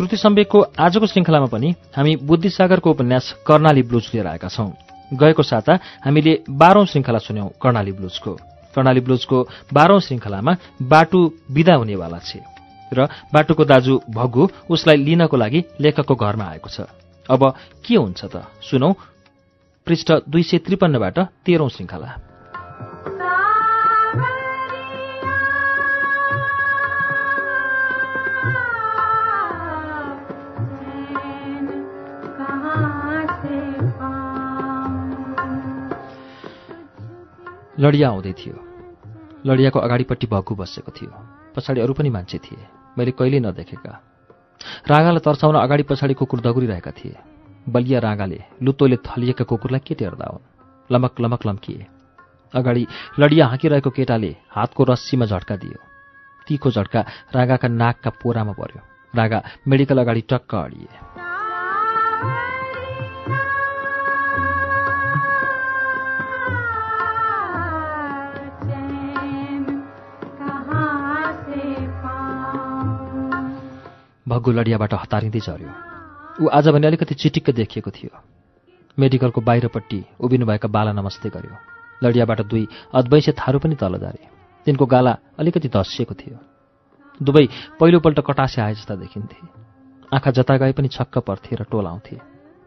श्रुति सम्वेकको आजको श्रृङ्खलामा पनि हामी बुद्धिसागरको उपन्यास कर्णाली ब्लुज लिएर आएका छौं। गएको साता हामीले बाह्रौं श्रृङ्खला सुन्यौं कर्णाली ब्लुजको। कर्णाली ब्लुजको बाह्रौं श्रृङ्खलामा बाटु विदा हुनेवाला छे र बाटुको दाजु भग्गु उसलाई लिनको लागि लेखकको घरमा आएको छ। अब के हुन्छ त? सुनौ। पृष्ठ दुई सय त्रिपन्नबाट तेह्रौं श्रृङ्खला लडिया आउँदै थियो। लडियाको अगाडिपट्टि भग्गु बसेको थियो। पछाडि अरू पनि मान्छे थिए। मैले कहिल्यै नदेखेका। रागालाई तर्साउन अगाडि पछाडि कुकुर दगुरिरहेका थिए। बलिया रागाले लुतोले थलिएका कुकुरलाई के टेर्दा हुन्? लमक लमक लम्किए। अगाडि लडिया हाँकिरहेको केटाले हातको रस्सीमा झट्का दियो। तीखो झट्का रागाका नाकका पोरामा पर्यो। रागा मेडिकल अगाडि टक्क अडिए। भग्गु लडियाबाट हतारिँदै झऱ्यो। ऊ आज भने अलिकति चिटिक्क देखिएको थियो। मेडिकलको बाहिरपट्टि उभिनुभएका बाला नमस्ते गर्यो। लडियाबाट दुई अद्वैंसे थारू पनि तल झारे तिनको गाला अलिकति धसिएको थियो। दुवै पहिलोपल्ट कटासे आए जस्ता देखिन्थे। आँखा जता गए पनि छक्क पर्थे र टोलाउँथे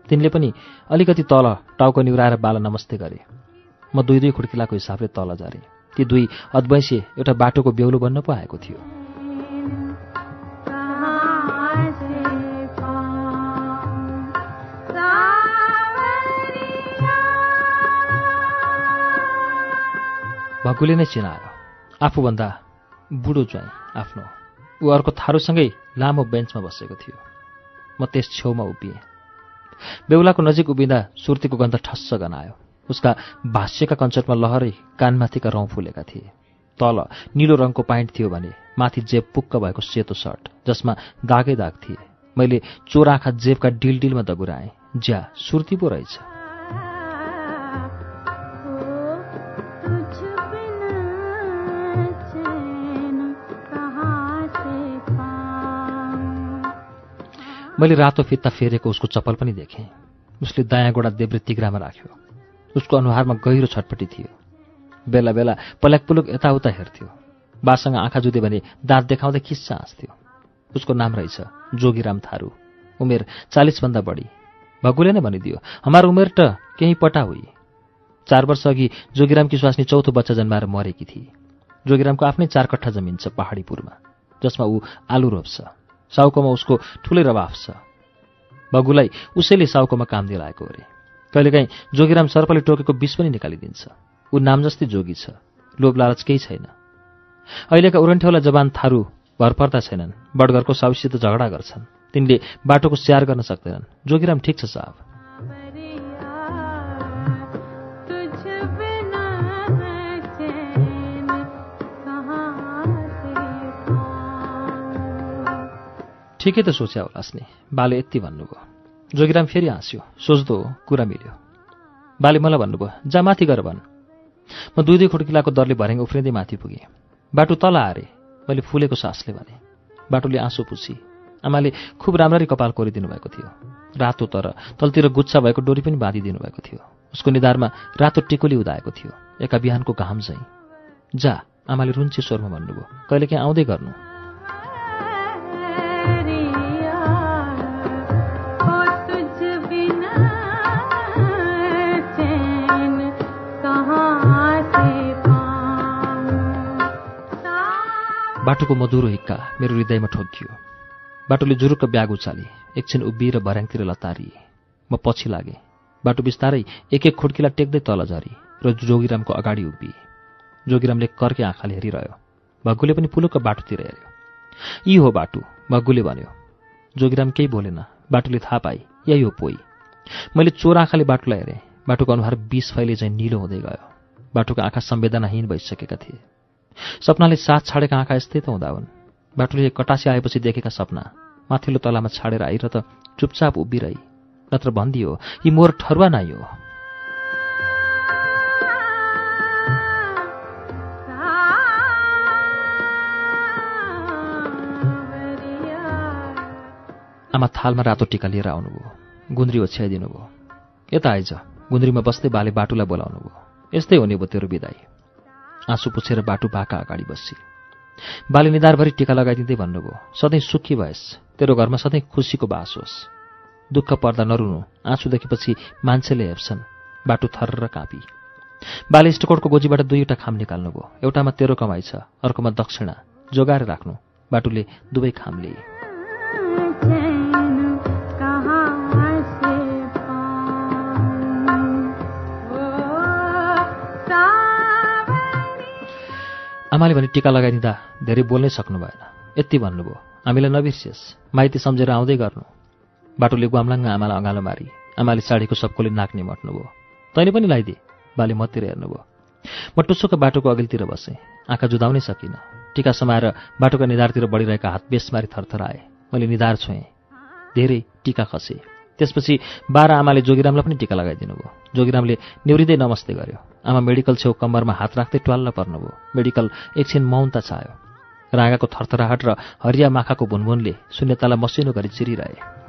तिनले पनि अलिकति तल टाउको निहुराएर बाला नमस्ते गरे। म दुई दुई खुड्किलाको हिसाबले तल झारे ती दुई अद्वैंसे एउटा बाटोको बेहुलो बन्न पो आएको थियो। भकुले नै चिनायो। आफूभन्दा बुढो ज्वाइँ आफ्नो। ऊ अर्को थारूसँगै लामो बेन्चमा बसेको थियो। म त्यस छेउमा उभिएँ। बेहुलाको नजिक उभिँदा सुर्तीको गन्ध ठस्स गनायो। उसका भाष्यका कञ्चटमा लहरै कानमाथिका रौँ फुलेका थिए। तल निलो रङको पाइन्ट थियो भने माथि जेब पुक्क भएको सेतो सर्ट जसमा दागै दाग थिए। मैले चोर आँखा जेबका डिल डिलमा दगुराएँ। ज्या सुर्ती पो रहेछ। मैले रातो फित्ता फेरेको उसको चप्पल पनि देखेँ। उसले दायाँ गोडा देब्रे तिग्रामा राख्यो। उसको अनुहारमा गहिरो छटपट्टि थियो। बेला बेला पल्याक पुलुक यताउता हेर्थ्यो। बासँग आँखा जुधे भने दाँत देखाउँदै खिस्सा हाँस्थ्यो। उसको नाम रहेछ जोगीराम थारू। उमेर चालिसभन्दा बढी। भगुले नै भनिदियो हाम्रो उमेर त केही पटा हुई। चार वर्ष अघि जोगीरामकी स्वास्नी चौथो बच्चा जन्माएर मरेकी थिए जोगीरामको आफ्नै चार कट्ठा जमिन छ पहाडीपुरमा जसमा ऊ आलु रोप्छ। साउकोमा उसको ठुलै रवाफ छ। बगुलाई उसैले साउकोमा काम दिलाएको अरे। कहिलेकाहीँ जोगीराम सर्पले टोकेको विष पनि निकालिदिन्छ। ऊ नाम जस्तै जोगी छ। लोभ लालच केही छैन। अहिलेका उरन्ठेउला जवान थारू भर पर्दा छैनन्। बडघरको साउसीसित झगडा गर्छन्। तिनले बाटोको स्याहार गर्न सक्दैनन्। जोगीराम ठिक छ साहब। ठिकै त सोच्या होलास् नि बाले यति भन्नुभयो। जोगीराम फेरि हाँस्यो। सोच्दो कुरा मिल्यो। बाले मलाई भन्नुभयो जा माथि गर भन्। म दुई दुई खुड्किलाको दरले भर्याङ उफ्रिँदै माथि पुगेँ। बाटो तल हारे मैले फुलेको सासले भने। बाटोले आँसु पुसी आमाले खुब राम्ररी कपाल कोरिदिनु भएको थियो। रातो तर तलतिर गुच्छा भएको डोरी पनि बाँधिदिनु भएको थियो। उसको निधारमा रातो टिकुली उदाएको थियो। एका बिहानको घाम चाहिँ जा आमाले रुन्चे स्वरमा भन्नुभयो। कहिलेकाहीँ आउँदै गर्नु। बाटोको मधुरो हिक्का मेरो हृदयमा ठोकियो बाटोले जुरुक्क ब्याग उचाले। एकछिन उभिएर भर्याङतिर लतारिए। म पछि लागेँ। बाटो बिस्तारै एक एक खुड्किला टेक्दै तल झरी र जोगीरामको अगाडि उभिए। जोगीरामले कर्के आँखाले हेरिरह्यो। भग्गुले पनि पुलुक्क बाटोतिर हेऱ्यो। यी हो बाटो भग्गुले भन्यो। जोगीराम केही बोलेन। बाटोले थाहा पाए यही हो पोइ। मैले चोर आँखाले बाटोलाई हेरेँ। बाटोको अनुहार बिस फैले चाहिँ निलो हुँदै गयो। बाटोको आँखा संवेदनाहीन भइसकेका थिए। सपनाले साथ छाडेका आँखा यस्तै त हुँदा हुन् बाटोले कटासी आएपछि देखेका सपना माथिल्लो तलामा छाडेर आइर त चुपचाप उभिरही नत्र भनिदियो यी मोर ठरुवा नाइ हो। आमा थालमा रातो टिका लिएर आउनुभयो। गुन्द्री ओछ्याइदिनु भयो यता आइज। गुन्द्रीमा बस्दै बाले बाटुलाई बोलाउनु भयो यस्तै हुने भयो तेरो विदाई आँसु पुछेर बाटु बाका अगाडि बसी बाले निधारभरि टिका लगाइदिँदै भन्नुभयो सधैँ सुखी भएस् तेरो घरमा सधैँ खुसीको बास होस्। दुःख पर्दा नरुनु आँसु देखेपछि मान्छेले हेप्छन् बाटु थर काँपी। बाले इष्टकोटको गोजीबाट दुईवटा खाम निकाल्नुभयो एउटामा तेरो कमाइ छ अर्कोमा दक्षिणा जोगाएर राख्नु बाटुले दुवै खाम लिए। आमाले भने टिका लगाइदिँदा धेरै बोल्नै सक्नु भएन। यति भन्नुभयो। हामीलाई नबिर्सियोस्। माइती सम्झेर आउँदै गर्नु। बाटोले गुम्लाङ्ग आमालाई अँगालो मारी। आमाले साडीको सबकोले नाक्ने मट्नुभयो तैँले पनि लगाइदिए बाले मतिर हेर्नुभयो। म टुसुको बाटोको अघिल्तिर बसेँ। आँखा जुदाउनै सकिनँ। टिका समाएर बाटोका निधारतिर बढिरहेका हात बेसमारी थरथर आए मैले निधार छोएँ। धेरै टिका खसेँ। त्यसपछि बाह्र आमाले जोगिरामलाई पनि टिका लगाइदिनु भयो जोगिरामले निवृत्तै नमस्ते गर्यो। आमा मेडिकल छेउ कम्मरमा हात राख्दै ट्वाल्ल पर्नुभयो। मेडिकल एकछिन मौनता छायो। रागाको थरथराहट र हरिया माखाको भुनभुनले शून्यतालाई मसिनो गरी चिरिरहे।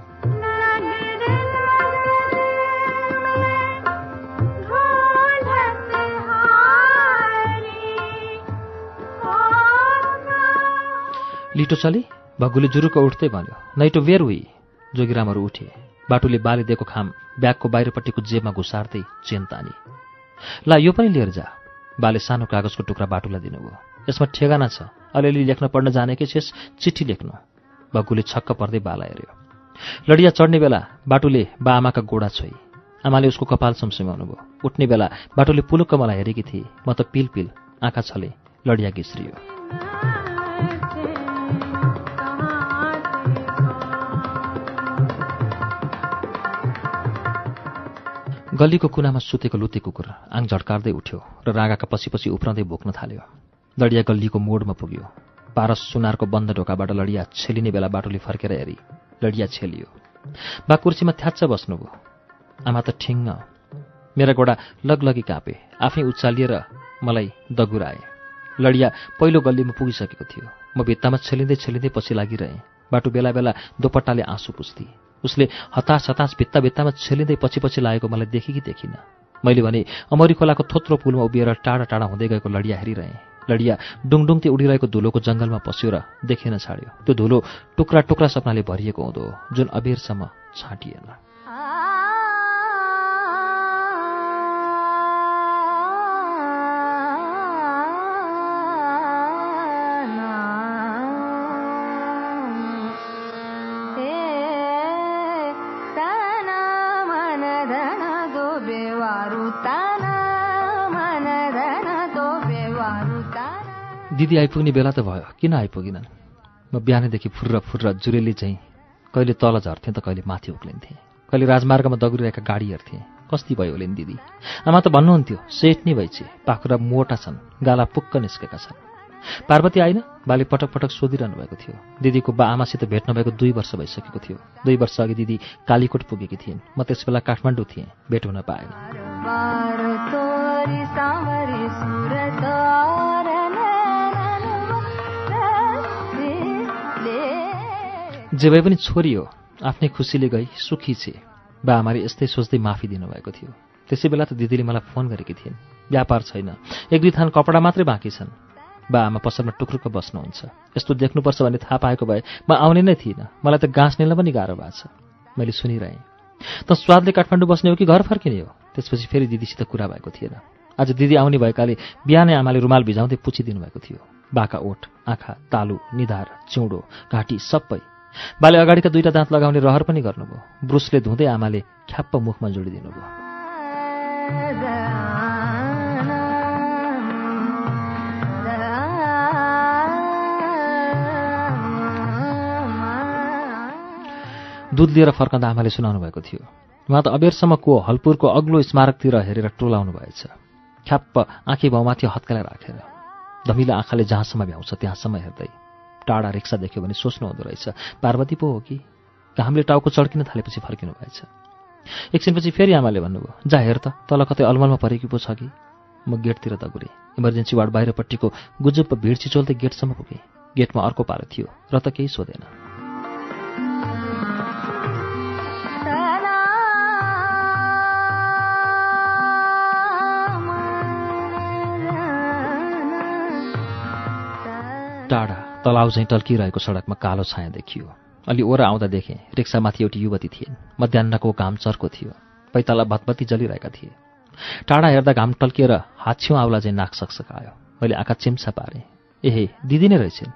लिटो चली भगुले जुरुको उठ्दै भन्यो नैटो वेर हुई जोगिरामहरू उठे। बाटुले बाले दिएको खाम ब्यागको बाहिरपट्टिको जेबमा घुसार्दै चेन तानी ला यो पनि लिएर जा। बाले सानो कागजको टुक्रा बाटुलाई दिनुभयो। यसमा ठेगाना छ। अलिअलि लेख्न पढ्न जानेकै छेस? चिठी लेख्नु। भगुले छक्क पर्दै बाला हेऱ्यो। लडिया चढ्ने बेला बाटुले बा आमाका गोडा छोइ आमाले उसको कपाल सम्सिमाउनु भयो उठ्ने बेला बाटोले पुलुक्क मलाई हेरेकी थिए। म त पिल पिल आँखा छले लडिया घिस्रियो। गल्लीको कुनामा सुतेको लुते कुकुर आङ झड्कार्दै उठ्यो र रागाका पछि पछि उफ्रँदै भोक्न थाल्यो। लडिया गल्लीको मोडमा पुग्यो। पारस सुनारको बन्द ढोकाबाट लडिया छेलिने बेला बाटोले फर्केर हेरी। लडिया छेलियो। बा कुर्सीमा थ्याच्च बस्नुभयो आमा त ठिङ्ग। मेरा गोडा लगलगी काँपे। आफै उचालिएर मलाई दगुराए। लडिया पहिलो गल्लीमा पुगिसकेको थियो। म भित्तामा छेलिँदै छेलिँदै पछि लागिरहेँ। बाटो बेला बेला दोपट्टाले आँसु पुस्थे उसले हतास हतास भित्ता भित्तामा छेलिँदै पछि पछि लागेको मलाई देखि कि देखिनँ। मैले भने अमरी खोलाको थोत्रो पुलमा उभिएर टाढा टाढा हुँदै गएको लडिया हेरिरहेँ। लडिया डुङडुङती उडिरहेको धुलोको जङ्गलमा पस्यो र देखिन छाड्यो। त्यो धुलो टुक्रा टुक्रा सपनाले भरिएको हुँदो जुन अबेरसम्म छाँटिएन। दिदी आइपुग्ने बेला त भयो। किन आइपुगिनन्? म बिहानैदेखि फुर्र फुर्र जुरेली चाहिँ। कहिले तल झर्थेँ त कहिले माथि उक्लिन्थेँ। कहिले राजमार्गमा दगुरिरहेका गाडी हेर्थेँ। कस्ती भयो होलिन् दिदी। आमा त भन्नुहुन्थ्यो सेठ नै भइछे पाखुरा मोटा छन् गाला पुक्क निस्केका छन्। पार्वती आइन बाले पटक पटक सोधिरहनु भएको थियो। दिदीको बा आमासित भेट्न भएको दुई वर्ष भइसकेको थियो। दुई वर्ष अघि दिदी कालीकोट पुगेकी थिइन्। म त्यस बेला काठमाडौँ थिएँ। भेट हुन पाएन। जे भए पनि छोरी हो आफ्नै खुसीले गई सुखी छे। बा आमाले यस्तै सोच्दै माफी दिनुभएको थियो। त्यसै बेला त दिदीले मलाई फोन गरेकी थिइन्। व्यापार छैन। एक दुई थान कपडा मात्रै बाँकी छन्। बा आमा पसलमा टुक्रुक्क बस्नुहुन्छ। यस्तो देख्नुपर्छ भन्ने थाहा पाएको भए म आउने नै थिइनँ। मलाई त गाँस निल्न पनि गाह्रो भएको छ। मैले सुनिरहेँ। त स्वादले काठमाडौँ बस्ने हो कि घर फर्किने हो? त्यसपछि फेरि दिदीसित कुरा भएको थिएन। आज दिदी आउने भएकाले बिहानै आमाले रुमाल भिजाउँदै पुछिदिनु भएको थियो। बाका ओठ आँखा तालु निधार चिउँडो घाँटी सबै बाले अगाडिका दुईटा दाँत लगाउने रहर पनि गर्नुभयो। ब्रुसले धुँदै आमाले ख्याप्प मुखमा जोडिदिनु भयो दुध लिएर फर्कँदा आमाले सुनाउनु भएको थियो उहाँ त अबेरसम्म को हलपुरको अग्लो स्मारकतिर हेरेर टोलाउनु भएछ। ख्याप्प आँखी भाउमाथि हत्कालाई राखेर। धमिलो आँखाले जहाँसम्म भ्याउँछ त्यहाँसम्म हेर्दै टाढा रिक्सा देख्यो भने सोच्नु हुँदो रहेछ। पार्वती पो हो कि? घामले टाउको चड्किन थालेपछि फर्किनु भएछ एकछिनपछि फेरि आमाले भन्नुभयो जा हेर त तल कतै अलमलमा परेकी पो छ कि? म गेटतिर दगुरेँ। इमर्जेन्सी वार्ड बाहिरपट्टिको गुजुप्प भिड छिचोल्दै गेटसम्म पुगेँ। गेटमा अर्को पालो थियो र त केही सोधेन। टाढा। तलाउ झैँ टल्किरहेको सडकमा कालो छाया देखियो। अलि ओर आउँदा देखेँ रिक्सामाथि एउटी युवती थिइन् मध्याहको घाम चर्को थियो। पैताला भतभती जलिरहेका थिए। टाढा हेर्दा घाम टल्किएर हात छेउ आउला चाहिँ नाक सक्सक आयो मैले आँखा चिम्सा पारेँ। एहे दिदी नै रहेछन्?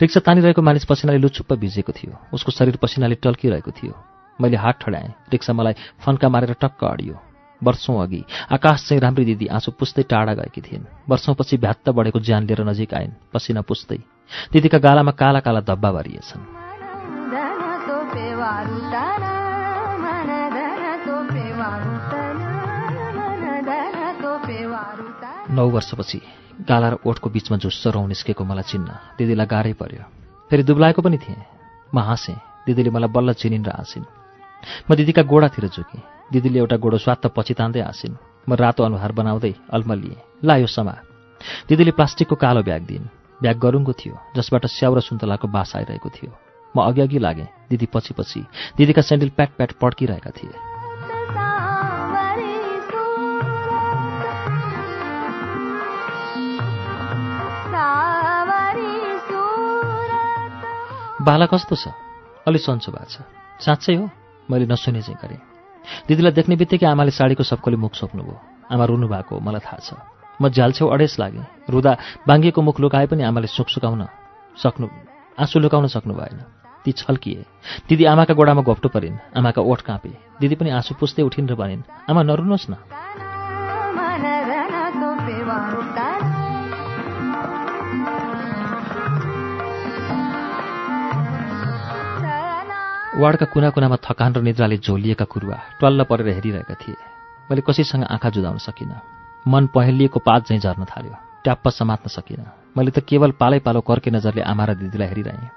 रिक्सा तानिरहेको मानिस पसिनाले लुचुप्प भिजेको थियो। उसको शरीर पसिनाले टल्किरहेको थियो। मैले हात ठडाएँ रिक्सा मलाई फन्का मारेर टक्क अडियो। वर्षौँ अघि आकाश चाहिँ राम्री दिदी आँसु पुस्दै टाढा गएकी थिइन्। वर्षौँपछि भ्यात्त बढेको ज्यान लिएर नजिक आइन्। पसिना पुस्दै। दिदीका गालामा काला काला धब्बा भरिएछन्। नौ वर्षपछि गाला र ओठको बिचमा झुस्सो रौँ निस्केको मलाई चिन्न दिदीलाई गाह्रै पर्यो। फेरि दुब्लाएको पनि थिएँ। म हाँसेँ दिदीले मलाई बल्ल चिनिन् र हाँसिन्। म दिदीका गोडातिर झुकेँ। दिदीले एउटा गोडो स्वात्त पछि तान्दै हाँसिन्। म रातो अनुहार बनाउँदै अल्मलिएँ। ला यो समा दिदीले प्लास्टिकको कालो ब्याग दिइन्। ब्याग गरुङ्गो थियो जसबाट स्याउ र सुन्तलाको बास आइरहेको थियो। म अघि अघि लागेँ दिदी पछि पछि दिदीका सेन्डल प्याट प्याट पड्किरहेका थिए। बाला कस्तो छ? अलि सन्चो भएको छ। साँच्चै हो? मैले नसुने चाहिँ गरेँ। दिदीलाई देख्ने बित्तिकै आमाले साडीको सबकोले मुख सोप्नुभयो। आमा रुनु भएको मलाई थाहा छ। म झ्यालछेउ अडेस लागेँ रुदा बाङ्गिएको मुख लुकाए पनि आमाले सुख सुकाउन सक्नु आँसु लुकाउन सक्नु भएन। ती छल्किए। दिदी आमाका गोडामा घोप्टो परिन्। आमाका ओठ काँपे। दिदी पनि आँसु पुस्दै उठिन् र भनिन् आमा नरुनुहोस् न। वार्डका कुना कुनामा थकान र निद्राले झोलिएका कुरुवा टल्ल परेर हेरिरहेका थिए। मैले कसैसँग आँखा जुदाउन सकिनँ। मन पहेलिएको पात झैँ झर्न थाल्यो। ट्याप्प समात्न सकिनँ मैले त केवल पालै पालो कर्के नजरले आमा र दिदीलाई हेरिरहेँ।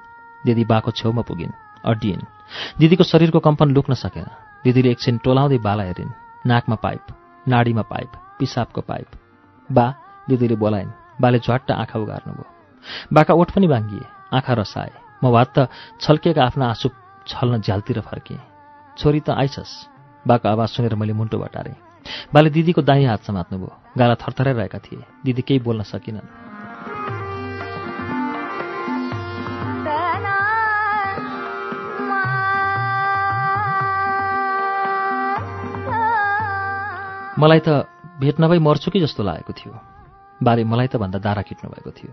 दिदी बाको छेउमा पुगिन् अड्डिइन् दिदीको शरीरको कम्पन लुक्न सकेन। दिदीले एकछिन टोलाउँदै बाला हेरिन्। नाकमा पाइप नाडीमा पाइप पिसाबको पाइप। बा दिदीले बोलाइन् बाले झट्ट आँखा उगार्नुभयो बाका ओठ पनि भाङ्गिए आँखा रसाए। म भात त छल्किएका आफ्ना आँसु छल्न झ्यालतिर फर्केँ छोरी त आइछस्। बाको आवाज सुनेर मैले मुन्टो बटारेँ। बाले दिदीको दाहिँ हात समात्नुभयो गाला थरथराइरहेका थिए। दिदी केही बोल्न सकिनन्। मलाई त भेट नभई मर्छु कि जस्तो लागेको थियो। बाले मलाई त भन्दा दारा खिट्नु भएको थियो।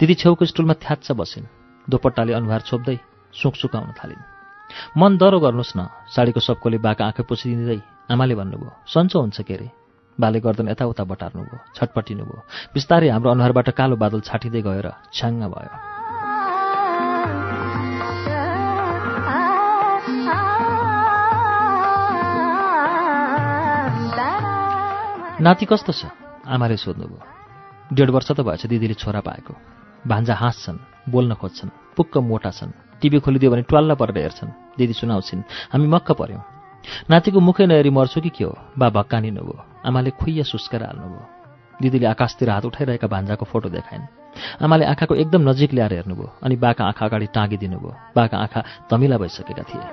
दिदी छेउको स्टुलमा थ्याच्च बसिन्। दोपट्टाले अनुहार छोप्दै सुख सुकाउन थालिन्। मन दह्रो गर्नुहोस् न। साडीको सबकोले बाका आँखा पुछिदिँदै आमाले भन्नुभयो सन्चो हुन्छ के अरे? बाले गर्दन यताउता बटार्नुभयो छटपटिनु भयो बिस्तारै हाम्रो अनुहारबाट कालो बादल छाटिँदै गएर छ्याङ्ग भयो। नाति कस्तो छ? आमाले सोध्नुभयो। डेढ वर्ष त भएछ दिदीले छोरा पाएको। भान्जा हाँस्छन् बोल्न खोज्छन् पुक्क मोटा छन्। टिभी खोलिदियो भने ट्वाल्ल परेर हेर्छन्। दिदी सुनाउँछिन् हामी मक्क पऱ्यौँ नातिको मुखै नहेरी मर्छु कि के हो? बा भक्कानिनुभयो आमाले खुइया सुस्केर हाल्नुभयो। दिदीले आकाशतिर हात उठाइरहेका भान्जाको फोटो देखाइन्। आमाले आँखाको एकदम नजिक ल्याएर हेर्नुभयो अनि बाका आँखा अगाडि टाँगिदिनुभयो। बाका आँखा धमिला भइसकेका थिए।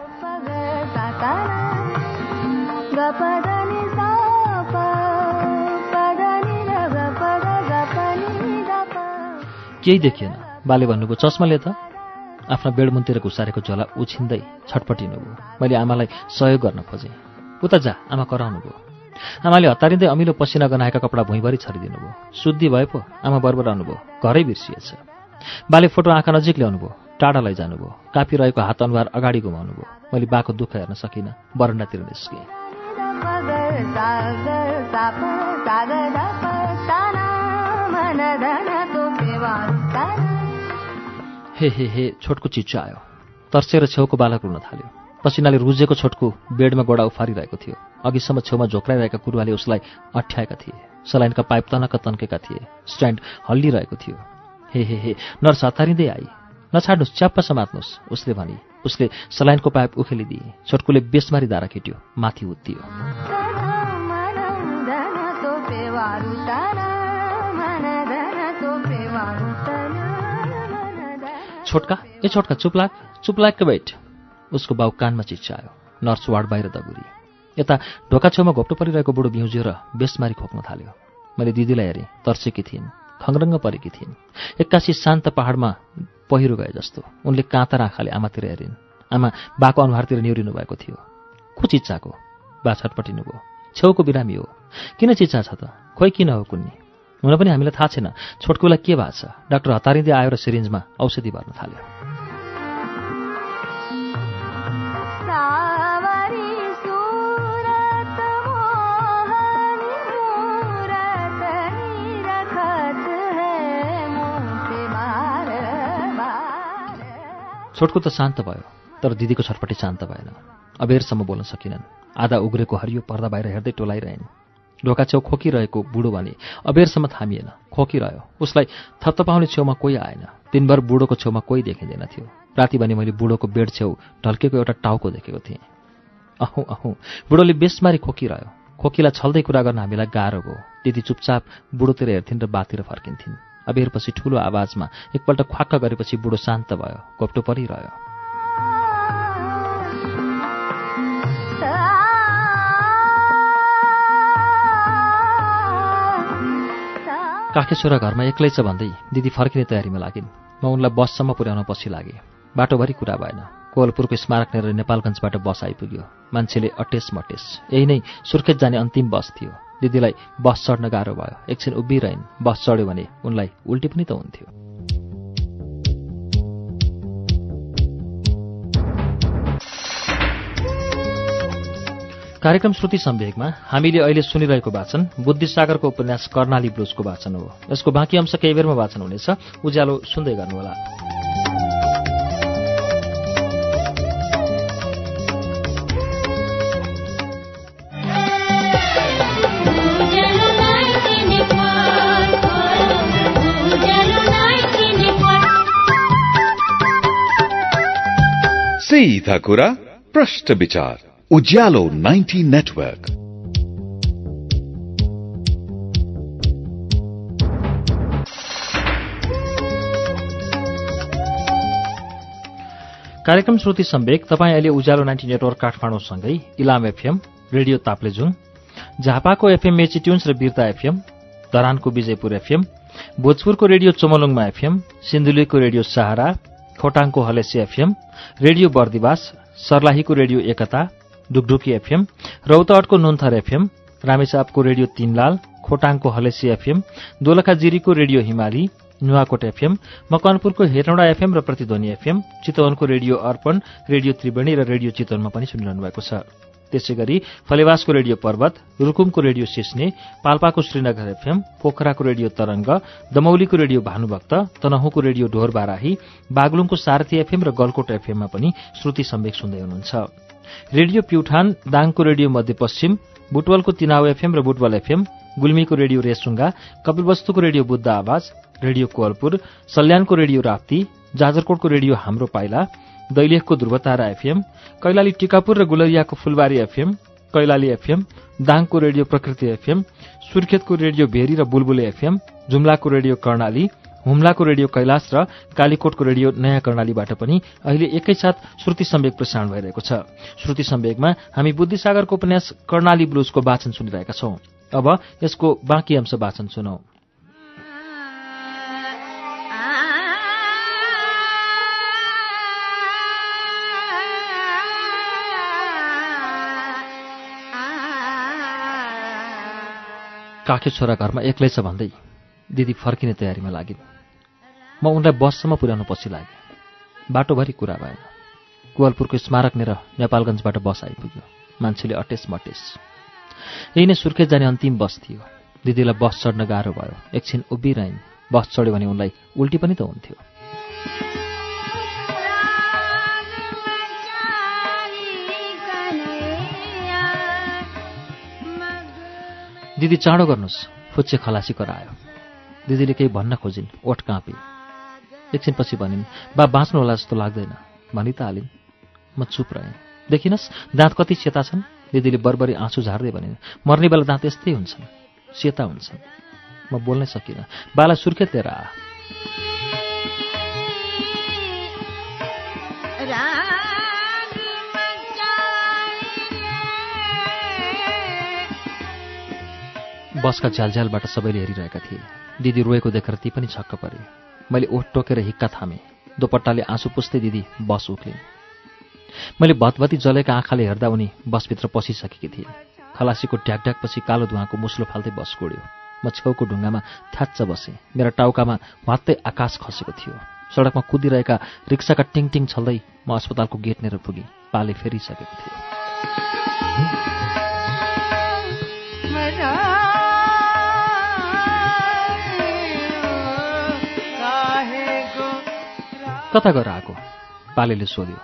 केही देखिएन। बाले भन्नुभयो चस्माले त। आफ्ना बेडमुनतिर घुसारेको झोला उछिन्दै छटपटिनुभयो मैले आमालाई सहयोग गर्न खोजेँ उता जा आमा कराउनु भयो आमाले हतारिँदै अमिलो पसिना गनाएका कपडा भुइँभरि छरिदिनु भयो शुद्धि भए पो आमा बरबर आउनुभयो घरै बिर्सिएछ बाले फोटो आँखा नजिक ल्याउनु भयो टाढा लैजानुभयो कापिरहेको हात अनुहार अगाडि घुमाउनु भयो मैले बाको दुःख हेर्न सकिनँ बरन्डातिर निस्केँ हे हे हे छोटको चिच्चो आयो। तर्सेर छेउको बालक रुन थाल्यो। पसिनाले रुजेको छोटको बेडमा गोडा उफारिरहेको थियो। अघिसम्म छेउमा झोक्राइरहेका कुरुवाले उसलाई अठ्याएका थिए। सलाइनका पाइप तनक तन्केका थिए। स्ट्यान्ड हल्लिरहेको थियो। हे हे हे नर्स हतारिँदै आई। नछाड्नुहोस् च्याप्प समात्नुहोस् उसले भनी। उसले सलाइनको पाइप उखेलिदिए। छोटकुले बेसमारी दारा खिट्यो। माथि उत्तियो। छोटका? ए छोटका चुपलाक चुपलाकको बैठ उसको बाउ कानमा चिच्चायो नर्स वार्ड बाहिर दगुरी यता ढोका छेउमा घोप्टो परिरहेको बुढो बिउज्यो र बेसमारी खोक्न थाल्यो। मैले दिदीलाई हेरेँ तर्सेकी थिइन् खङ्रङ्ग परेकी थिइन्। एक्कासी शान्त पहाडमा पहिरो गए जस्तो। उनले काँता आँखाले आमातिर हेरिन्। आमा बाको अनुहारतिर निहुरिनु भएको थियो। को चिच्चाको? बा छटपटिनु भयो छेउको बिरामी हो। किन चिच्चा छ त? खोइ किन हो कुन्नी? हुन पनि हामीलाई थाहा छैन। छोटकुलाई के भएको छ? डाक्टर हतारिँदै आयो र सिरिन्जमा औषधि भर्न थाल्यो। छोटको त शान्त भयो तर दिदीको छटपट्टि शान्त भएन। अबेरसम्म बोल्न सकिनन्। आधा उग्रेको हरियो पर्दा बाहिर हेर्दै टोलाइरहेन्। ढोका छेउ खोकिरहेको बुढो भने अबेरसम्म थामिएन खोकिरह्यो। उसलाई थपथपाउने छेउमा कोही आएन। दिनभर बुढोको छेउमा कोही देखिँदैन थियो। राति भने मैले बुढोको बेड छेउ ढल्केको एउटा टाउको देखेको थिएँ। अहौँ अहौँ। बुढोले बेसमारी खोकिरह्यो। खोकीलाई छल्दै कुरा गर्न हामीलाई गाह्रो भयो। दिदी चुपचाप बुढोतिर हेर्थिन् र बातिर फर्किन्थिन्। अबेरपछि ठुलो आवाजमा एकपल्ट ख्वाक्क गरेपछि बुढो शान्त भयो। घोप्टो परिरह्यो। काखेश्वरा घरमा एक्लै छ भन्दै दिदी फर्किने तयारीमा लागिन्। म उनलाई बससम्म पुर्याउन पछि लागेँ। बाटोभरि कुरा भएन। कोवलपुरको स्मारक लिएर नेपालगञ्जबाट बस आइपुग्यो। मान्छेले अटेस मटेस। यही नै सुर्खेत जाने अन्तिम बस थियो। दिदीलाई बस चढ्न गाह्रो भयो। एकछिन उभिरहन्। बस चढ्यो भने उनलाई उल्टी पनि त हुन्थ्यो। कार्यक्रम श्रुति सम्वेकमा हामीले अहिले सुनिरहेको वाचन बुद्धिसागरको उपन्यास कर्णाली ब्लुजको वाचन हो। यसको बाँकी अंश केही बेरमा वाचन हुनेछ। उज्यालो सुन्दै गर्नुहोला। सीधा कुरा प्रश्न विचार। उज्यालो 90 नेटवर्क। कार्यक्रम श्रुति सम्वेक। तपाईँ अहिले उज्यालो नाइन्टी नेटवर्क काठमाडौँसँगै इलाम एफएम रेडियो ताप्लेजुङ झापाको एफएम मेची ट्युन्स र बिर्ता एफएम धरानको विजयपुर एफएम भोजपुरको रेडियो चोमलुङमा एफएम सिन्धुलीको रेडियो सहारा खोटाङको हलेसी एफएम रेडियो बर्दिवास सर्लाहीको रेडियो एकता डुकडुकी एफएम रौतहटको नुन्थर एफएम रामेसापको रेडियो तीनलाल खोटाङको हलेसी एफएम दोलखाजिरीको रेडियो हिमाली नुवाकोट एफएम मकनपुरको हेटौँडा एफएम र प्रतिध्वनि एफएम चितवनको रेडियो अर्पण रेडियो त्रिवेणी र रेडियो चितवनमा पनि सुनिरहनु भएको छ। त्यसै गरी फलेवासको रेडियो पर्वत रुकुमको रेडियो सिस्ने पाल्पाको श्रीनगर एफएम पोखराको रेडियो तरंग दमौलीको रेडियो भानुभक्त तनहुको रेडियो ढोर बाराही बागलुङको सारथी एफएम र गलकोट एफएममा पनि श्रुति सम्वेक सुन्दै हुनुहुन्छ। रेडियो प्युठान दाङको रेडियो मध्यपश्चिम बुटवलको तिनाउ एफएम र बुटवल एफएम गुल्मीको रेडियो रेसुङ्गा कपिलवस्तुको रेडियो बुद्ध आवाज रेडियो कोवलपुर सल्यानको रेडियो राप्ती जाजरकोटको रेडियो हाम्रो पाइला दैलेखको ध्रुवतारा एफएम कैलाली टिकापुर र गुलरियाको फुलबारी एफएम कैलाली एफएम दाङको रेडियो प्रकृति एफएम सुर्खेतको रेडियो भेरी र बुलबुले एफएम जुम्लाको रेडियो कर्णाली हुम्लाको रेडियो कैलाश र कालीकोटको रेडियो नयाँ कर्णालीबाट पनि अहिले एकैसाथ श्रुति सम्वेक प्रसारण भइरहेको छ। श्रुति सम्वेकमा हामी बुद्धिसागरको उपन्यास कर्णाली ब्लुजको वाचन सुनिरहेका छौं। अब यसको बाँकी अंश वाचन सुनौ। काखे छोरा घरमा एक्लै छ भन्दै दिदी फर्किने तयारीमा लागिन्। म उनलाई बससम्म पुर्याउनु पछि लागेँ बाटोभरि कुरा भएन। कुवलपुरको स्मारकनेर नेपालगञ्जबाट बस आइपुग्यो। मान्छेले अटेस मटेस। यही नै सुर्खेत जाने अन्तिम बस थियो। दिदीलाई बस चढ्न गाह्रो भयो। एकछिन उभिरहन्। बस चढ्यो भने उनलाई उल्टी पनि त हुन्थ्यो। दिदी चाँडो गर्नुहोस्। फुच्चे खलासी करायो। दिदीले केही भन्न खोजिन्। ओठ काँपी। एकछिनपछि भनिन् बा बाँच्नु होला जस्तो लाग्दैन। भनि त हालिन्। म चुप रहेँ। देखिनस् दाँत कति सेता छन्? दिदीले बरबरी आँसु झार्दै भनिन् मर्ने बेला दाँत यस्तै हुन्छन्। सेता हुन्छन्। म बोल्नै सकिनँ। बाला सुर्खेत लिएर आ। बसका झ्यालझ्यालबाट सबैले हेरिरहेका थिए। दिदी रोएको देखेर ती पनि छक्क परे। मैले ओठ टोकेर हिक्का थामेँ। दोपट्टाले आँसु पुस्दै दिदी बस उक्लिन् मैले भतभती जलेका आँखाले हेर्दा उनी बसभित्र पसिसकेकी थिए। खलासीको ढ्याकढ्याकपछि कालो धुवाको मुस्लो फाल्दै बस गोड्यो। म छेउको ढुङ्गामा थ्याच्च बसेँ। मेरा टाउकामा वात्तै आकाश खसेको थियो। सडकमा कुदिरहेका रिक्साका टिङ टिङ छल्दै म अस्पतालको गेटनेर पुगेँ। पाले फेरिसकेको थियो। कता गएर आएको? पालेले सोध्यो।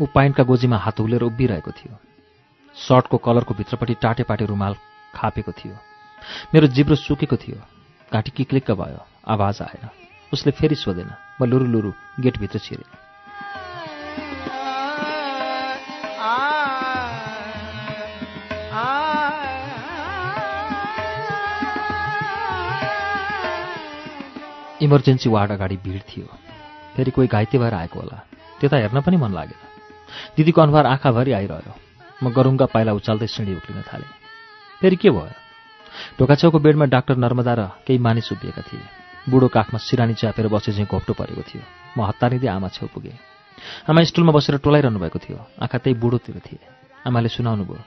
ऊ पाइन्टका गोजीमा हात उलेर उभिरहेको थियो। सर्टको कलरको भित्रपट्टि टाटे पाटे रुमाल खापेको थियो। मेरो जिब्रो सुकेको थियो। घाँटी किक्लिक्क भयो। आवाज आएन। उसले फेरि सोधेन। म लुरु लुरु गेटभित्र छिरेँ। इमर्जेन्सी वार्ड अगाडि भिड थियो। फेरि कोही घाइते भएर आएको होला। त्यता हेर्न पनि मन लागेन। दिदीको अनुहार आँखाभरि आइरह्यो। म गरुङ्गा पाइला उचाल्दै सिँढी उक्लिन थालेँ। फेरि के भयो? ढोकाछेउको बेडमा डाक्टर नर्मदा र केही मानिस उभिएका थिए। बुढो काखमा सिरानी च्यापेर बसे चाहिँ घोप्टो परेको थियो। म हत्तारिँदै आमा छेउ पुगेँ। आमा स्टुलमा बसेर टोलाइरहनु भएको थियो। आँखा त्यही बुढोतिर थिए। आमाले सुनाउनु भयो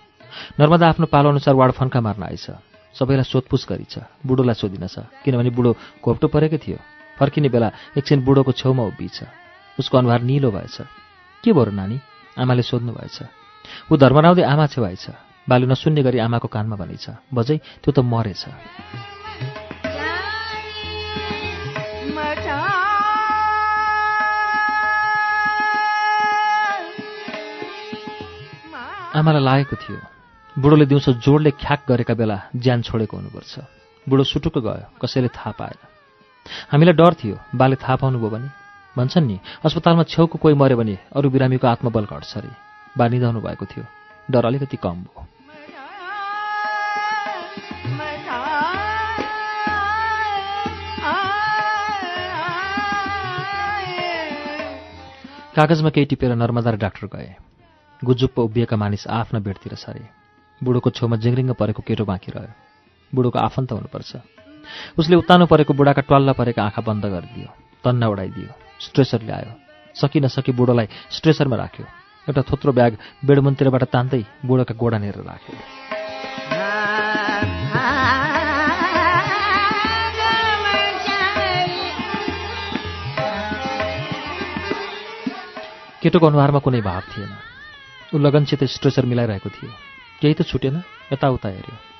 नर्मदा आफ्नो पालो अनुसार वार्ड फन्का मार्न आइछ सबैलाई सोधपुछ गरिछ बुढोलाई सोधिनछ किनभने बुढो घोप्टो परेकै थियो। फर्किने बेला एकछिन बुढोको छेउमा उभिन्छ उसको अनुहार निलो भएछ। के भयो नानी? आमाले सोध्नु भएछ। ऊ धर्मराउँदै आमा छेउ आइछ बालु नसुन्ने गरी आमाको कानमा भनिछ बजै त्यो त मरेछ आमालाई लागेको थियो। बुढोले दिउँसो जोडले ख्याक गरेका बेला ज्यान छोडेको हुनुपर्छ। बुढो सुटुक्क गयो। कसैले थाहा पाएन। हामीलाई डर थियो। बाले थाहा पाउनुभयो भने। भन्छन् नि अस्पतालमा छेउको कोही मऱ्यो भने अरू बिरामीको आत्मबल घट्छ अरे। बा निधाउनु भएको थियो। डर अलिकति कम भयो। कागजमा केही टिपेर नर्मदा र डाक्टर गए। गुजुप्प उभिएका मानिस आफ्ना बेडतिर सरे। बुढोको छेउमा जिङ्रिङ्ग परेको केटो बाँकी रह्यो। बुढोको आफन्त हुनुपर्छ। उसले उत्तानो परेको बुढाका ट्वाल्ला परेका आँखा बन्द गरिदियो तन्ना उडाइदियो स्ट्रेसर ल्यायो सकि नसकी बुढोलाई स्ट्रेसरमा राख्यो। एउटा थोत्रो ब्याग बेडमुनतिरबाट तान्दै बुढोका गोडा नेर राख्यो। केटोको अनुहारमा कुनै भाव थिएन। ऊ लगनसित स्ट्रेसर मिलाइरहेको थियो। केही त छुटेन यताउता हेऱ्यो।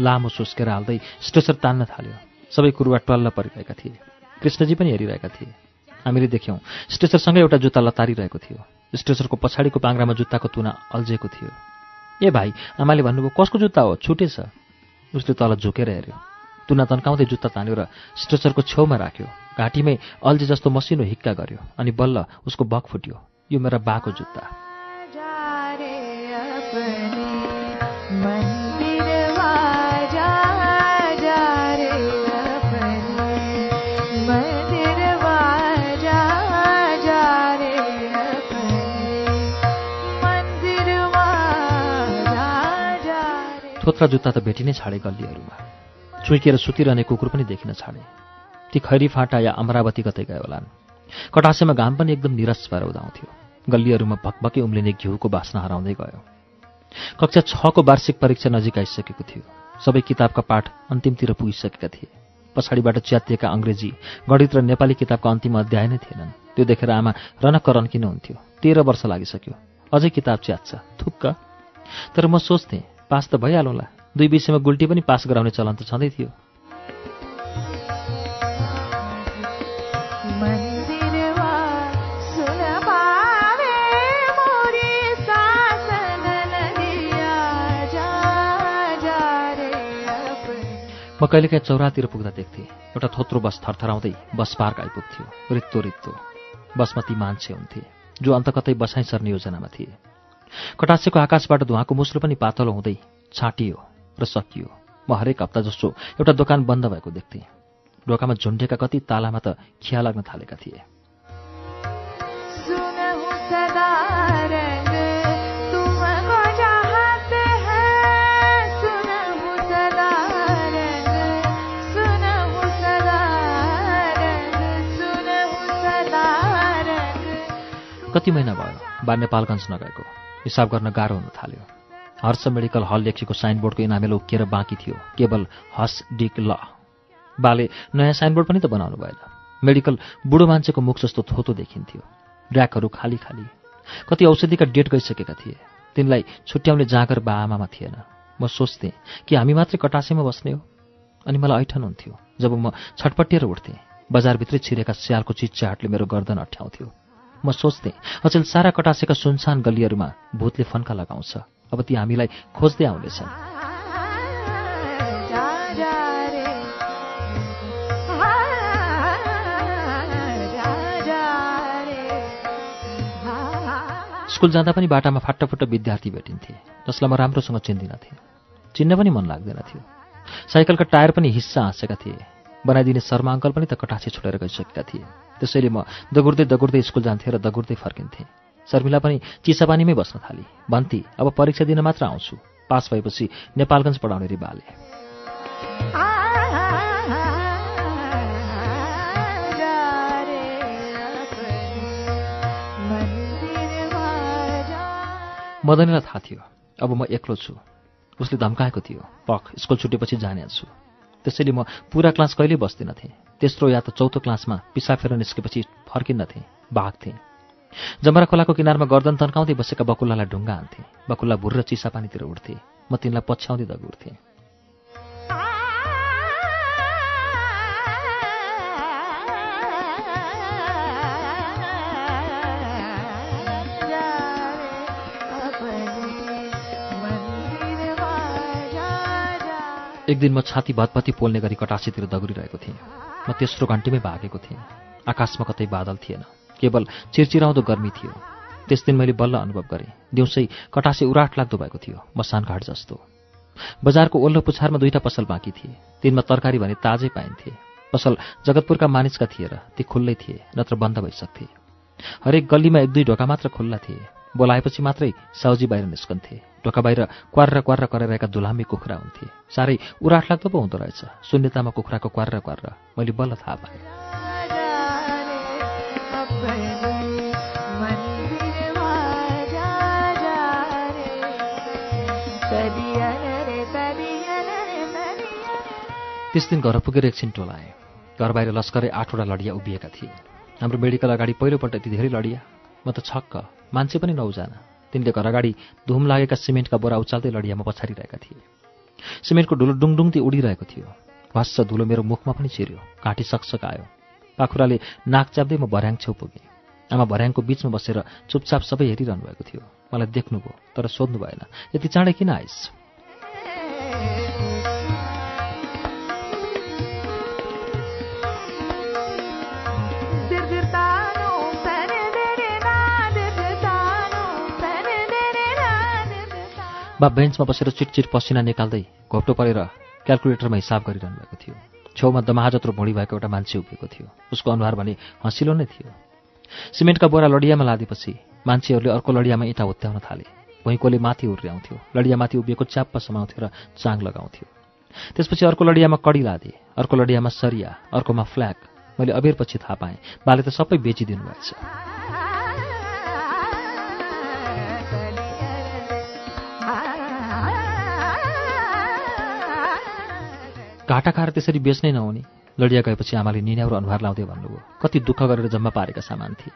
लामो सुस्केर हाल्दै स्ट्रेसर तान्न थाल्यो। सबै कुरुवा टल्ल परिरहेका थिए। कृष्णजी पनि हेरिरहेका थिए। हामीले देख्यौँ स्ट्रेसरसँगै एउटा जुत्ता लतारिरहेको थियो। स्ट्रेसरको पछाडिको पाङ्रामा जुत्ताको तुना अल्झेको थियो। ए भाइ आमाले भन्नुभयो कसको जुत्ता हो? छुटेछ उसले तल झुकेर हेऱ्यो। तुना तन्काउँदै जुत्ता तान्यो र स्ट्रेसरको छेउमा राख्यो। घाँटीमै अल्झे जस्तो मसिनो हिक्का गर्यो अनि बल्ल उसको बक फुट्यो। यो मेरा बाको जुत्ता। थोत्रा जुत्ता त भेटि नै छाडे गल्लीहरूमा। चुइकेर सुतिरहने कुकुर पनि देखिन छाडे। ती खैरी फाँटा या अमरावती कतै गयो होलान्। कटासेमा घाम पनि एकदम निरस भएर उदाउँथ्यो। गल्लीहरूमा भकभकै उम्लिने घिउको बास्ना हराउँदै गयो। कक्षा छको वार्षिक परीक्षा नजिक आइसकेको थियो। सबै किताबका पाठ अन्तिमतिर पुगिसकेका थिए। पछाडिबाट च्यातिएका अङ्ग्रेजी गणित र नेपाली किताबका अन्तिम अध्याय नै थिएनन्। त्यो देखेर आमा रनक्क रन्किन हुन्थ्यो? तेह्र वर्ष लागिसक्यो। अझै किताब च्यात्छ। थुक्क। तर म सोच्थेँ पास त भइहालौँला दुई विषयमा गुल्टी पनि पास गराउने चलन त छँदै थियो। म कहिलेकाहीँ चौरातिर पुग्दा देख्थेँ। एउटा थोत्रो बस थरथराउँदै बस पार्क आइपुग्थ्यो। रित्तो रित्तो। बसमा ती मान्छे हुन्थे जो अन्त कतै बसाइ सर्ने योजनामा थिए। कटासेको आकाशबाट धुवाको मुस्लो पनि पातलो हुँदै छाँटियो र सकियो। म हरेक हप्ता जस्तो एउटा दोकान बन्द भएको देख्थेँ। ढोकामा झुन्डेका कति तालामा त खिया लाग्न थालेका थिए। कति महिना भयो? बा नेपालगञ्ज नगएको। हिसाब गर्न गाह्रो हुन थाल्यो। हर्ष मेडिकल हल लेखिएको साइनबोर्डको इनामेलो उकिएर बाँकी थियो। केवल हस डिक ल। बाले नयाँ साइनबोर्ड पनि त बनाउनु भएन। मेडिकल बुढो मान्छेको मुख जस्तो थोतो देखिन्थ्यो। ऱ्याकहरू खाली खाली। कति औषधिका डेट गइसकेका थिए। तिनलाई छुट्याउने जाँगर बा आमामा थिएन। म सोच्थेँ कि हामी मात्रै कटासेमा बस्ने हो। अनि मलाई ऐठन हुन्थ्यो जब म छटपटिएर उठ्थेँ। बजारभित्रै छिरेका स्यालको चिच्चाहटले मेरो गर्दन अठ्याउँथ्यो। म सोच्थेँ अचेल सारा कटासेका सुनसान गल्लीहरूमा भूतले फन्का लगाउँछ। अब ती हामीलाई खोज्दै रे स्कुल जाँदा पनि बाटामा फाटाफुट्टा विद्यार्थी भेटिन्थे जसलाई म राम्रोसँग चिन्दिनथेँ चिन्न पनि मन लाग्दैन थियो। साइकलका टायर पनि हिस्सा हाँसेका थिए। बनाइदिने शर्मा अङ्कल पनि त कटासे छोडेर गइसकेका थिए। त्यसैले म दगुर्दै दगुर्दै स्कुल जान्थेँ र दगुर्दै फर्किन्थेँ। शर्मिला पनि चिसापानीमै बस्न थाली। भन्ती अब परीक्षा दिन मात्र आउँछु। पास भएपछि नेपालगञ्ज पढाउने रे बाले जा रे अपने मंदिरमा जा मदनीलाई थाहा थियो। अब म एक्लो छु। उसले धम्काएको थियो। पख स्कुल छुटेपछि जाने छु। त्यसैले म पुरा क्लास कहिल्यै बस्दिनथेँ। तेस्रो या त चौथो क्लासमा पिसा फेर निस्केपछि फर्किन्नथेँ भाग्थेँ जमरा खोलाको किनारमा गर्दन तन्काउँदै बसेका बकुल्लालाई ढुङ्गा हान्थेँ। बकुल्ला भुर्र चिसा पानीतिर उठ्थे। म तिनलाई पछ्याउँदै दगुर्थेँ। एक दिन म छाती भतभती पोल्ने गरी कटासीतिर दगुरिरहेको थिएँ। म तेस्रो घन्टीमै भागेको थिएँ। आकाशमा कतै बादल थिएन। केवल चिरचिराउँदो गर्मी थियो। त्यस दिन मैले बल्ल अनुभव गरेँ। दिउँसै कटासे उराट लाग्दो भएको थियो। मसान घाट जस्तो। बजारको ओल्लो पुछारमा दुईटा पसल बाँकी थिए। तिनमा तरकारी भने ताजै पाइन्थे। पसल जगतपुरका मानिसका थिए र ती खुल्लै थिए नत्र बन्द भइसक्थे। हरेक गल्लीमा एक दुई ढोका मात्र खुल्ला थिए। बोलाएपछि मात्रै साउजी बाहिर निस्कन्थे। ढोका बाहिर क्वार्र क्वार्र कराइरहेका दुलामी कुखुरा हुन्थे। साह्रै उराट लाग्दो पो हुँदो रहेछ। शून्यतामा कुखुराको क्वार्र क्वार्र। मैले बल्ल थाहा पाएँ। रे रे रे त्यस दिन घर पुगेर एकछिन टोलाएँ। घर बाहिर लस्करै आठवटा लडिया उभिएका थिए। हाम्रो मेडिकल अगाडि पहिलोपल्ट यति धेरै लडिया। म त छक्क। मान्छे पनि नौजना तिनले घर अगाडि धुम लागेका सिमेन्टका बोरा उचाल्दै लडियामा पछारिरहेका थिए। सिमेन्टको ढुलो डुङडुङती उडिरहेको थियो। भस्स धुलो मेरो मुखमा पनि छिर्यो घाँटी सकसक आयो। पाखुराले नाक च्याप्दै म भर्याङ छेउ पुगेँ। आमा भर्याङको बिचमा बसेर चुपचाप सबै हेरिरहनु भएको थियो। मलाई देख्नुभयो तर सोध्नु भएन यति चाँडै किन आइस्? बा बेन्चमा बसेर चिटचिट पसिना निकाल्दै घोप्टो परेर क्यालकुलेटरमा हिसाब गरिरहनु भएको थियो। छेउमा दमाहा जत्रो भुँडी भएको एउटा मान्छे उभिएको थियो। उसको अनुहार भने हँसिलो नै थियो। सिमेन्टका बोरा लडियामा लादेपछि मान्छेहरूले अर्को लडियामा इँटा हुत्याउन थाले। भुइँकोले माथि उर्ल्याउँथ्यो। लडियामाथि उभिएको च्याप्प समाउँथ्यो र चाङ लगाउँथ्यो। त्यसपछि अर्को लडियामा कडी लादे अर्को लडियामा सरिया अर्कोमा फ्ल्याग। मैले अबेरपछि थाहा पाएँ बाले त सबै बेचिदिनु भएछ। घाटा खाएर त्यसरी बेच्नै नहुने। लडिया गएपछि आमाले निन्याउरो अनुहार लाउँदै भन्नुभयो कति दुःख गरेर जम्मा पारेका सामान थिए।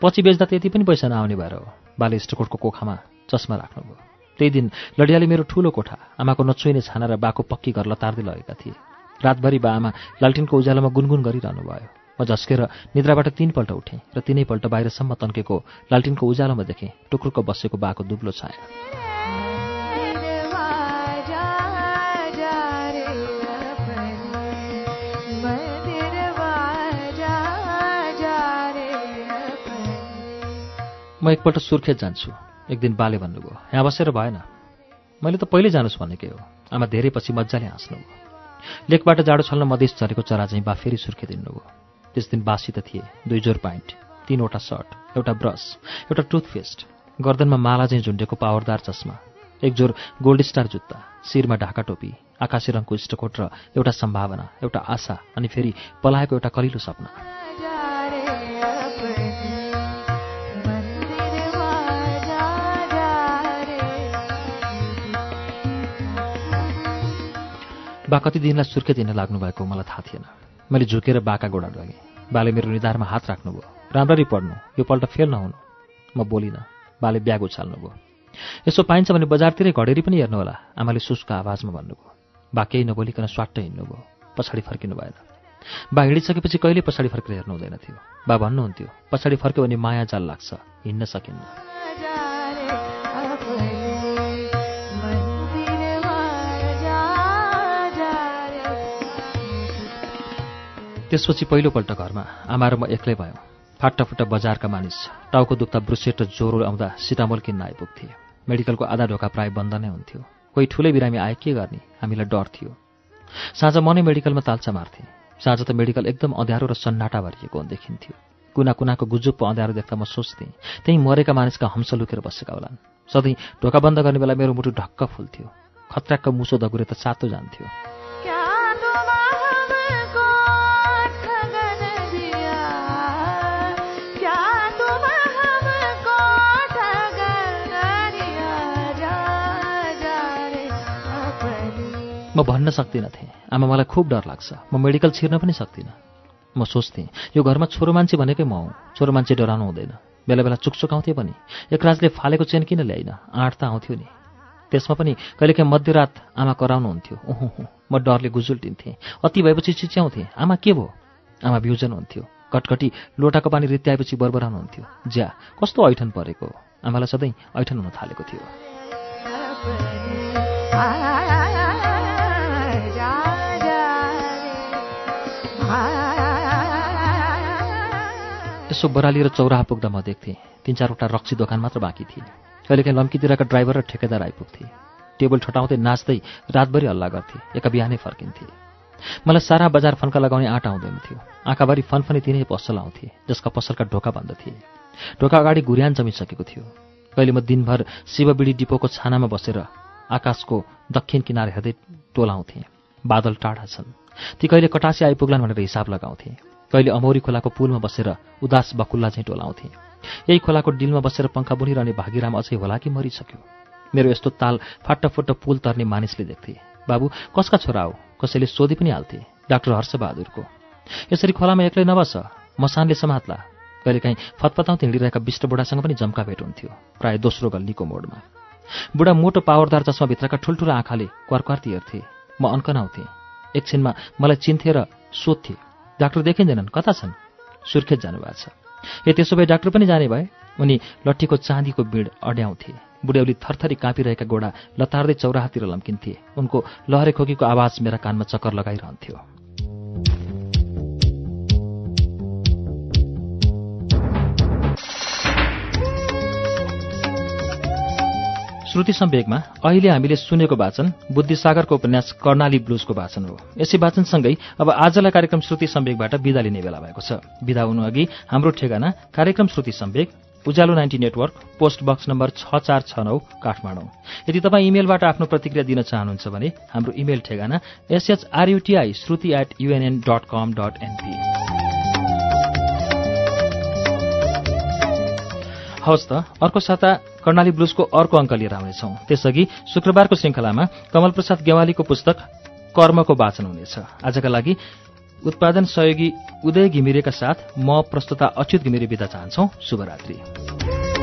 पछि बेच्दा त्यति पनि पैसा नआउने भएर हो। बाले स्टकोटको कोखामा चस्मा राख्नुभयो। त्यही दिन लडियाले मेरो ठुलो कोठा आमाको नछुइने छाना र बाको पक्की घर लतार्दै लगेका थिए। रातभरि बा आमा लालटिनको उज्यालोमा गुनगुन गरिरहनु भयो म झस्केर निद्राबाट तीनपल्ट उठेँ र तिनैपल्ट बाहिरसम्म तन्केको लालटिनको उज्यालोमा देखेँ टुक्रुक्क बसेको बाको दुब्लो छाया। म एकपल्ट सुर्खेत जान्छु। एक दिन बाले भन्नुभयो यहाँ बसेर भएन। मैले त पहिल्यै जानुहोस् भनेकै हो? आमा धेरै पछि मजाले हाँस्नुभयो। लेकबाट जाडो छल्न मधेस झरेको चरा चाहिँ बा फेरि सुर्खेत हिँड्नुभयो त्यस दिन बासित थिए। दुई जोर प्यान्ट तिनवटा सर्ट एउटा ब्रस एउटा टुथपेस्ट। गर्दनमा माला चाहिँ झुन्डेको पावरदार चस्मा एक जोर गोल्ड स्टार जुत्ता शिरमा ढाका टोपी आकाशी रङको इष्टकोट र एउटा सम्भावना एउटा आशा अनि फेरि पलाएको एउटा कलिलो सपना। बा कति दिनलाई सुर्खेत हिँड्न लाग्नुभएको मलाई थाहा थिएन। मैले झुकेर बाका गोडा लगेँ बाले मेरो निधारमा हात राख्नुभयो। राम्ररी पढ्नु। यो पल्ट फेल नहुनु। म बोलिनँ। बाले ब्याग उछाल्नुभयो। यसो पाइन्छ भने बजारतिरै घडेरी पनि हेर्नुहोला। आमाले सुस्को आवाजमा भन्नुभयो। बा केही नबोलिकन स्वाट्ट हिँड्नुभयो। पछाडि फर्किनु भएन। बा हिँडिसकेपछि कहिले पछाडि फर्केर हेर्नु हुँदैन थियो। बा भन्नुहुन्थ्यो पछाडि फर्क्यो भने माया जाल लाग्छ। हिँड्न सकिन्न। त्यसपछि पहिलोपल्ट घरमा आमा र म एक्लै भयौँ। फाटाफुट्टा बजारका मानिस टाउको दुख्दा ब्रुसेट र ज्वरो आउँदा सिटामोल किन्न आइपुग्थे मेडिकलको आधा ढोका प्राय बन्द नै हुन्थ्यो। कोही ठुलै बिरामी आए के गर्ने? हामीलाई डर थियो। साँझ म नै मेडिकलमा ताल्चा मार्थे। साँझ त मेडिकल एकदम अँध्यारो र सन्नाटा भरिएको देखिन्थ्यो। कुना कुनाको गुजुप्पो अँध्यारो देख्दा म सोच्थेँ त्यहीँ मरेका मानिसका हंस लुकेर बसेका होलान्। सधैँ ढोका बन्द गर्ने बेला मेरो मुटु ढक्क फुल्थ्यो। खत्राक्क मुसो दगुरे त सातो जान्थ्यो। म भन्न सक्दिनँ थिएँ। आमा मलाई खुब डर लाग्छ। म मेडिकल छिर्न पनि सक्दिनँ। म सोच्थेँ यो घरमा छोरो मान्छे भनेकै म हुँ। छोरो मान्छे डराउनु हुँदैन। बेला बेला चुकचुकाउँथे पनि। एकराजले फालेको चेन किन ल्याइन? आँट त आउँथ्यो नि। त्यसमा पनि कहिलेकाहीँ मध्यरात आमा कराउनुहुन्थ्यो उहुँ हुँ म डरले गुजुल्टिन्थेँ। अति भएपछि चिच्याउँथेँ आमा के भयो? आमा बिउजन हुन्थ्यो। कटकटी लोटाको पानी रित्याएपछि बरबराउनुहुन्थ्यो ज्या कस्तो ऐठन परेको? आमालाई सधैँ ऐठन हुन थालेको थियो। यसो बराली र चौराहा पुग्दा म देख्थेँ। तिन चारवटा रक्सी दोकान मात्र बाँकी थिए। कहिलेकाहीँ लम्कीतिरका ड्राइभर र ठेकेदार आइपुग्थे। टेबल ठटाउँदै नाच्दै रातभरि हल्ला गर्थे। एका बिहानै फर्किन्थे। मलाई सारा बजार फन्का लगाउने आँट आउँदैन थियो। आँखाभरि फनफनी तिनै पसल आउँथे जसका पसलका ढोका बन्द थिए। ढोका अगाडि घुर्यान जमिसकेको थियो। कहिले म दिनभर शिवबिडी डिपोको छानामा बसेर आकाशको दक्षिण किनार हेर्दै टोलाउँथेँ। बादल टाढा छन्। ती कहिले कटासी आइपुग्लान् भनेर हिसाब लगाउँथे। कहिले अमौरी खोलाको पुलमा बसेर उदास बकुल्ला चाहिँ टोलाउँथे। यही खोलाको डिलमा बसेर पङ्खा बुनिरहने भागीराम अझै होला कि मरिसक्यो? मेरो यस्तो ताल फाट्टफुट्ट पुल तर्ने मानिसले देख्थे। बाबु कसका छोरा हो? कसैले सोधि पनि हाल्थे डाक्टर हर्षबहादुरको? यसरी खोलामा एक्लै नबस मसानले समात्ला। कहिलेकाहीँ फतफताउँदै हिँडिरहेका विष्ट बुढासँग पनि जम्का भेट हुन्थ्यो प्रायः दोस्रो गल्लीको मोडमा। बुढा मोटो पावरदार चस्माभित्रका ठुल्ठुला आँखाले क्वारक्वार्ती हेर्थे। म अन्कनाउँथेँ। एकछिनमा मलाई चिन्थे र सोध्थे डाक्टर देखिँदैनन्। कता छन्? सुर्खेत जानुभएको छ। ए त्यसो भए डाक्टर पनि जाने भए? उनी लट्ठीको चाँदीको बिड अड्याउँथे। बुढ्यौली थरथरी काँपिरहेका गोडा लतार्दै चौराहातिर लम्किन्थे। उनको लहरे खोकीको आवाज मेरा कानमा चक्कर लगाइरहन्थ्यो। श्रुति सम्वेकमा अहिले हामीले सुनेको वाचन बुद्धिसागरको उपन्यास कर्णाली ब्लुजको वाचन हो। यसै वाचनसँगै अब आजलाई कार्यक्रम श्रुति सम्वेकबाट विदा लिने बेला भएको छ। विदा हुनुअघि हाम्रो ठेगाना कार्यक्रम Shruti Samvek Ujyaalo ninety network post box number छ चार छ नौ काठमाडौँ। यदि तपाईँ इमेलबाट आफ्नो प्रतिक्रिया दिन चाहनुहुन्छ भने हाम्रो इमेल ठेगाना S H R U T I Shruti at UNN dot com dot NP हवस् त अर्को साता कर्णाली ब्लुजको अर्को अङ्क लिएर आउनेछौँ। त्यसअघि शुक्रबारको श्रृङ्खलामा कमल प्रसाद गेवालीको पुस्तक कर्मको वाचन हुनेछ। आजका लागि उत्पादन सहयोगी उदय घिमिरेका साथ म प्रस्तुता अच्युत घिमिरे बिदा चाहन्छौ। शुभरात्री।